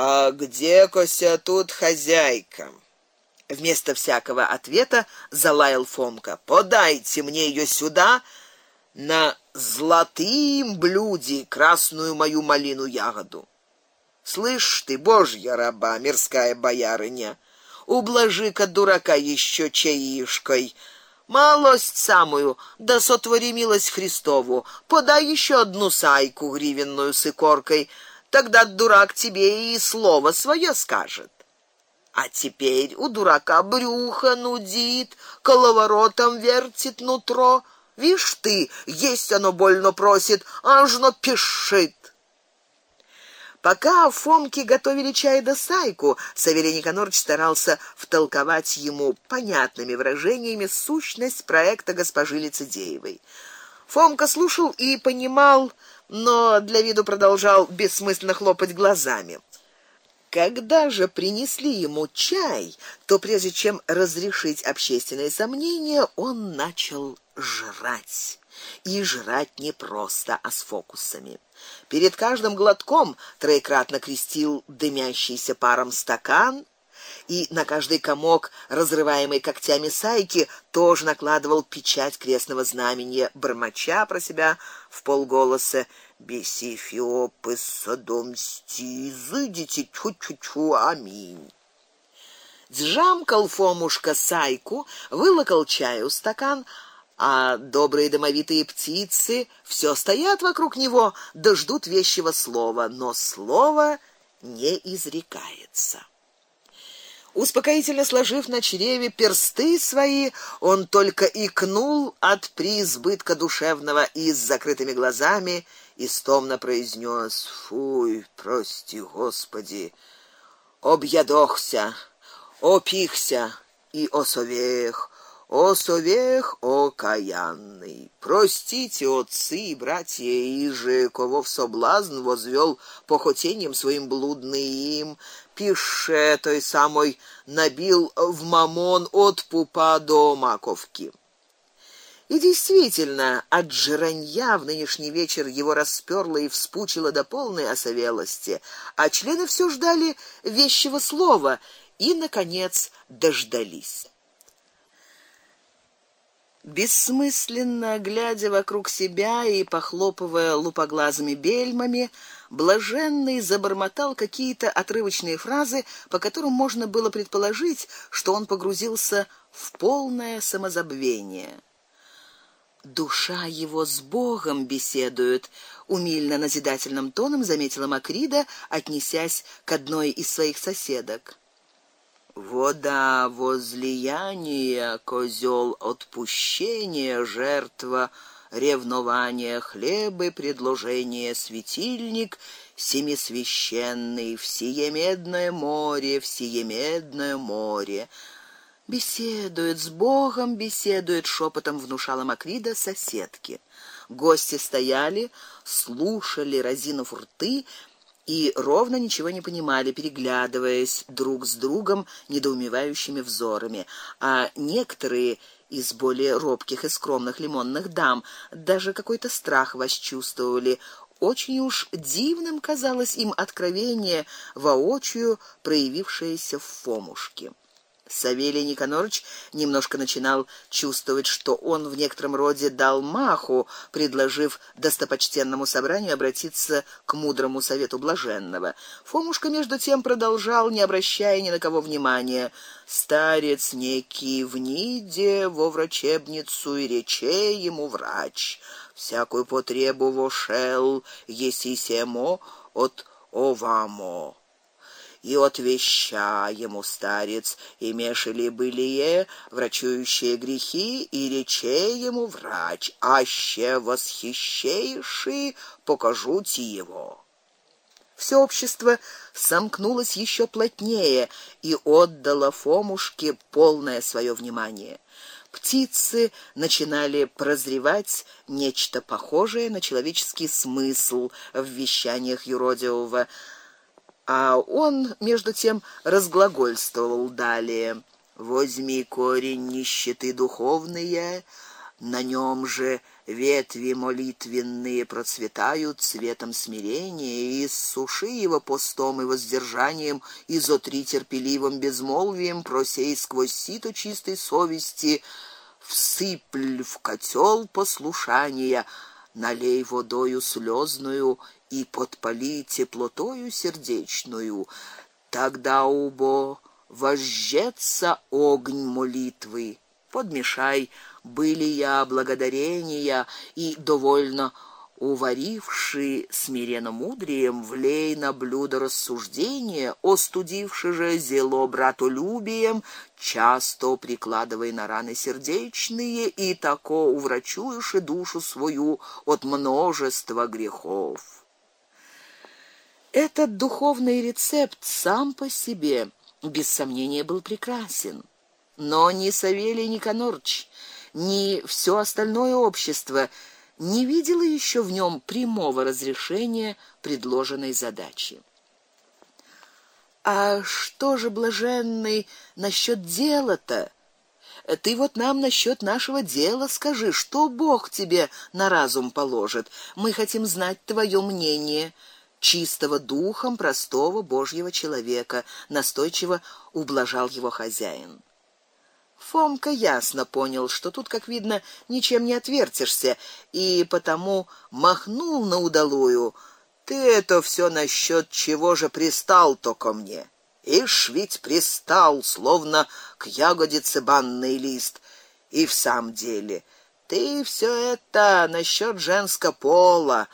А где кося тут хозяйка? Вместо всякого ответа залаял Фомка. Подайте мне ее сюда на золотым блюде красную мою малину ягоду. Слышь ты, божья раба, мирская боярыня, ублажи-ка дурака еще чаишкой. Малость самую, да сотвори милость Христову. Подай еще одну сайку гривенную с икоркой, тогда дурак тебе и слово свое скажет. А теперь у дурака брюхо нудит, коловоротом вертит нутро. Вишь ты, есть оно больно просит, аж но пишет. Пока Фомки готовили чай да сайку, Савелий Никонорович старался втолковать ему понятными выражениями сущность проекта госпожи Лицедеевой. Фомка слушал и понимал, но для виду продолжал бессмысленно хлопать глазами. Когда же принесли ему чай, то прежде чем разрешить общественные сомнения, он начал жрать. И жрать не просто, а с фокусами. Перед каждым глотком троекратно крестил дымящийся паром стакан, и на каждый комок, разрываемый когтями сайки, тоже накладывал печать крестного знамения, бормоча про себя в полголоса: "Бесифиопы содомсти, зыдите чу-чу-чу, аминь". Сжамкал Фомушка сайку, вылокал чаю стакан, а добрые домовитые птицы все стоят вокруг него, да вещего слова, но слово не изрекается. Успокоительно сложив на чреве персты свои, он только икнул от преизбытка душевного и с закрытыми глазами истомно произнес: "Фуй, прости, Господи, объядохся, опихся и осовех, о совех окаянный, простите, отцы и братья, и же кого в соблазн возвел похотением своим блудным, пише той самой набил в мамон от пупа до маковки. И действительно, от жранья в нынешний вечер его расперло и вспучило до полной осовелости, а члены все ждали вещего слова и наконец дождались. Бессмысленно глядя вокруг себя и похлопывая лупоглазыми бельмами, блаженный забормотал какие-то отрывочные фразы, по которым можно было предположить, что он погрузился в полное самозабвение. Душа его с Богом беседует, умильно назидательным тоном заметила Макрида, отнесясь к одной из своих соседок вода возлияния, козел отпущения, жертва ревнования, хлебы, предложение, светильник, семисвященный, всеемедное море, всеемедное море. Беседует с Богом, беседует шепотом внушала Макрида соседке. Гости стояли, слушали, разинув рты, и ровно ничего не понимали, переглядываясь друг с другом недоумевающими взорами, а некоторые из более робких и скромных лимонных дам даже какой-то страх восчувствовали. Очень уж дивным казалось им откровение воочию проявившееся в Фомушке. Савелий Никонорович немножко начинал чувствовать, что он в некотором роде дал маху, предложив достопочтенному собранию обратиться к мудрому совету блаженного. Фомушка между тем продолжал, не обращая ни на кого внимания: "Старец некий в ниде во врачебницу и рече ему врач: всякую потребу вошел, еси семо от овамо" и отвеща ему старец, имешили былие врачующие грехи, и рече ему врач, аще восхищейший покажу ти его. Все общество сомкнулось еще плотнее и отдало Фомушке полное свое внимание. Птицы начинали прозревать нечто похожее на человеческий смысл в вещаниях юродивого а он между тем разглагольствовал далее: "Возьми корень нищеты духовные, На нем же ветви молитвенные процветают цветом смирения, и суши его постом и воздержанием, и зотри терпеливым безмолвием, просей сквозь сито чистой совести, всыпль в котел послушания, налей водою слезную и подпали теплотою сердечную. Тогда убо возжжется огонь молитвы. Подмешай были я благодарения и довольно уваривши смиренно мудрием, влей на блюдо рассуждения, остудивши же зело братолюбием, часто прикладывай на раны сердечные и тако уврачуешь душу свою от множества грехов. Этот духовный рецепт сам по себе без сомнения был прекрасен, но ни Савелий Никанорч, ни все остальное общество не видело еще в нем прямого разрешения предложенной задачи. А что же блаженный насчет дела-то? Ты вот нам насчет нашего дела скажи, что Бог тебе на разум положит. Мы хотим знать твое мнение чистого духом простого божьего человека, настойчиво ублажал его хозяин. Фомка ясно понял, что тут, как видно, ничем не отвертишься, и потому махнул на удалую: "Ты это все насчет чего же пристал то ко мне? Ишь ведь пристал, словно к ягодице банный лист. И в самом деле, ты все это насчет женского пола,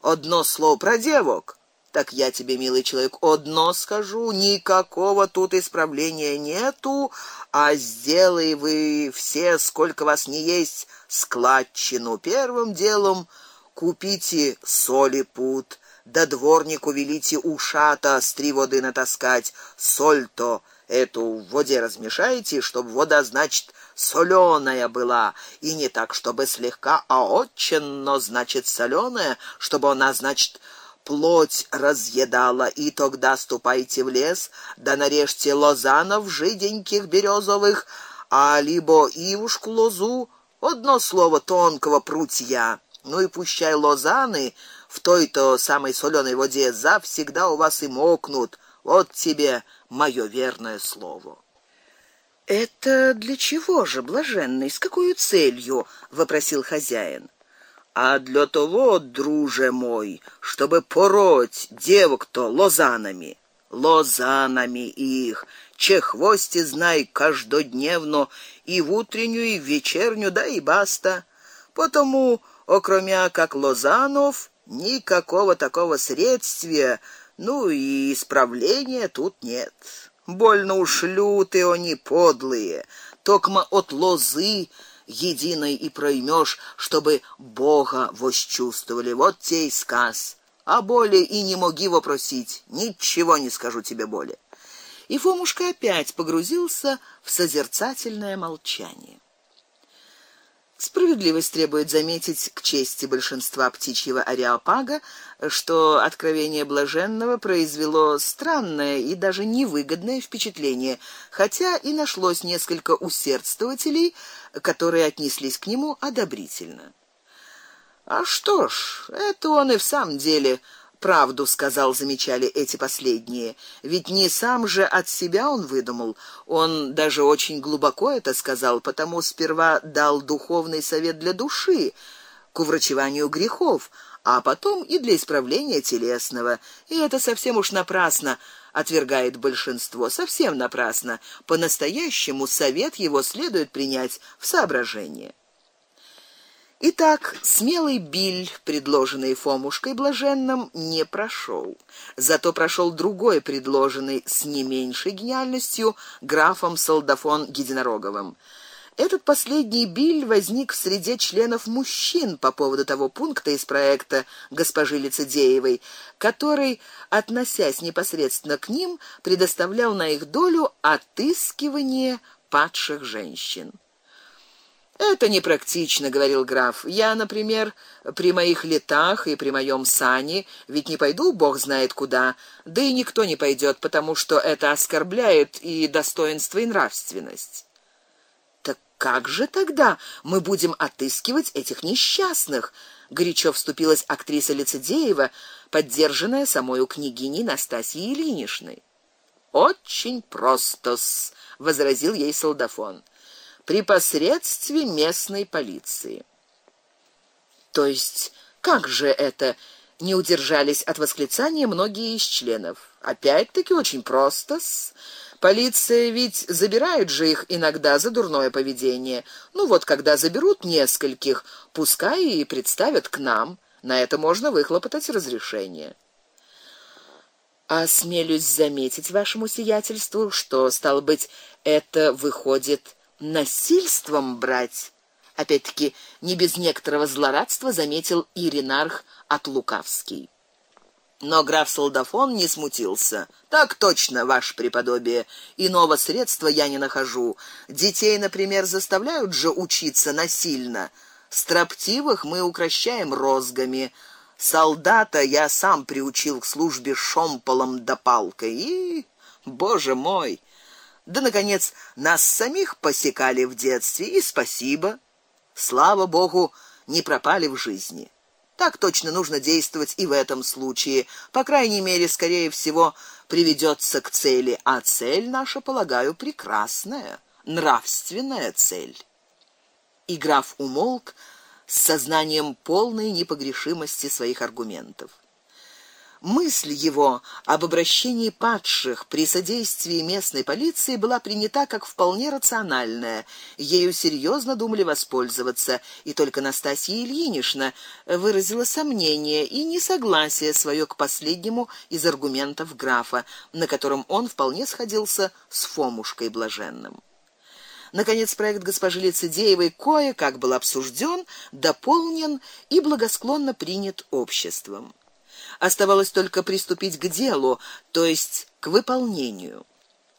Одно слово про девок. Так я тебе, милый человек, одно скажу: никакого тут исправления нету, а сделай вы все, сколько вас не есть, складчину. Первым делом купите соли пуд, да дворнику велите ушата с три воды натаскать, соль-то эту в воде размешайте, чтобы вода, значит, солёная была, и не так, чтобы слегка, а очень, но значит солёная, чтобы она, значит, плоть разъедала, и тогда ступайте в лес, да нарежьте лозанов жиденьких березовых, а либо ивушку лозу, одно слово тонкого прутья. Ну и пущай лозаны в той-то самой солёной воде завсегда у вас и мокнут. Вот тебе моё верное слово. Это для чего же, блаженный, с какой целью, вопросил хозяин. А для того, друже мой, чтобы пороть девок-то лозанами, лозанами их, че хвости знай каждодневно и в утреннюю, и в вечернюю, да и баста. Потому, окромя как лозанов, никакого такого средства, ну и исправления тут нет. Больно уж лютые они подлые, токма от лозы единой и проймешь, чтобы Бога восчувствовали. Вот те и сказ. А более и не моги вопросить, ничего не скажу тебе более. И Фомушка опять погрузился в созерцательное молчание. Справедливость требует заметить к чести большинства птичьего ареопага, что откровение блаженного произвело странное и даже невыгодное впечатление, хотя и нашлось несколько усердствователей, которые отнеслись к нему одобрительно. А что ж, это он и в самом деле правду сказал, замечали эти последние. Ведь не сам же от себя он выдумал, он даже очень глубоко это сказал, потому сперва дал духовный совет для души к уврачеванию грехов, а потом и для исправления телесного. И это совсем уж напрасно отвергает большинство, совсем напрасно. По-настоящему совет его следует принять в соображение. Итак, смелый биль, предложенный Фомушкой блаженным, не прошел. Зато прошел другой, предложенный с не меньшей гениальностью графом Солдафон Гединороговым. Этот последний биль возник в среде членов мужчин по поводу того пункта из проекта госпожи Лицедеевой, который, относясь непосредственно к ним, предоставлял на их долю отыскивание падших женщин. Это непрактично, говорил граф. Я, например, при моих летах и при моем сане ведь не пойду, бог знает куда, да и никто не пойдет, потому что это оскорбляет и достоинство, и нравственность. Так как же тогда мы будем отыскивать этих несчастных? горячо вступилась актриса Лицедеева, поддержанная самой княгиней Настасьей Ильиничной. Очень просто, возразил ей солдафон. При посредстве местной полиции. То есть как же это? Не удержались от восклицания многие из членов. Опять-таки очень просто. -с. Полиция ведь забирает же их иногда за дурное поведение. Ну вот, когда заберут нескольких, пускай и представят к нам. На это можно выхлопотать разрешение. А смелюсь заметить вашему сиятельству, что стал быть, это выходит насильством брать. Опять-таки, не без некоторого злорадства заметил Иринарх от Лукавский. Но граф Солдафон не смутился. Так точно, ваше преподобие. Иного средства я не нахожу. Детей, например, заставляют же учиться насильно. Строптивых мы укращаем розгами. Солдата я сам приучил к службе шомполом да палкой. И, боже мой, да наконец нас самих посекали в детстве, и спасибо. Слава богу, не пропали в жизни. Так точно нужно действовать и в этом случае. По крайней мере, скорее всего, приведётся к цели, а цель наша, полагаю, прекрасная, нравственная цель. И граф умолк с сознанием полной непогрешимости своих аргументов. Мысль его об обращении падших при содействии местной полиции была принята как вполне рациональная. Ею серьезно думали воспользоваться, и только Настасья Ильинична выразила сомнение и несогласие свое к последнему из аргументов графа, на котором он вполне сходился с Фомушкой блаженным. Наконец проект госпожи Лицедеевой кое-как был обсужден, дополнен и благосклонно принят обществом. Оставалось только приступить к делу, то есть к выполнению.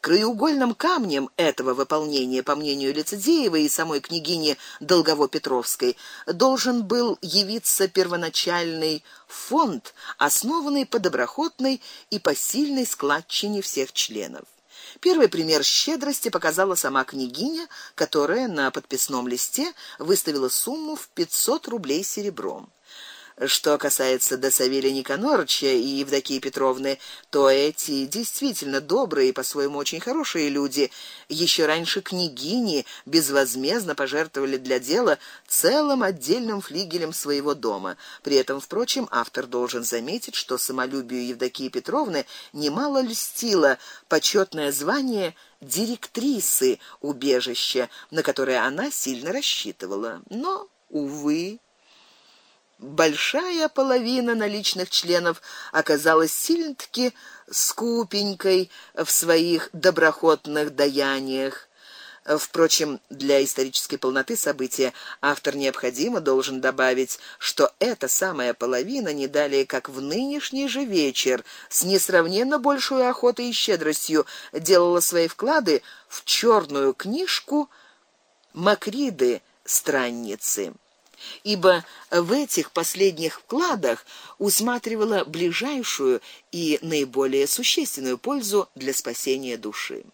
Краеугольным камнем этого выполнения, по мнению Лицедеевой и самой княгини Долгово-Петровской, должен был явиться первоначальный фонд, основанный по доброхотной и посильной складчине всех членов. Первый пример щедрости показала сама княгиня, которая на подписном листе выставила сумму в 500 рублей серебром. Что касается до Савелия Никанорыча и Евдокии Петровны, то эти действительно добрые и по-своему очень хорошие люди еще раньше княгини безвозмездно пожертвовали для дела целым отдельным флигелем своего дома. При этом, впрочем, автор должен заметить, что самолюбию Евдокии Петровны немало льстило почетное звание директрисы убежища, на которое она сильно рассчитывала. Но увы, большая половина наличных членов оказалась сильно-таки скупенькой в своих доброхотных даяниях. Впрочем, для исторической полноты события автор необходимо должен добавить, что эта самая половина не далее как в нынешний же вечер с несравненно большей охотой и щедростью делала свои вклады в черную книжку Макриды странницы ибо в этих последних вкладах усматривала ближайшую и наиболее существенную пользу для спасения души.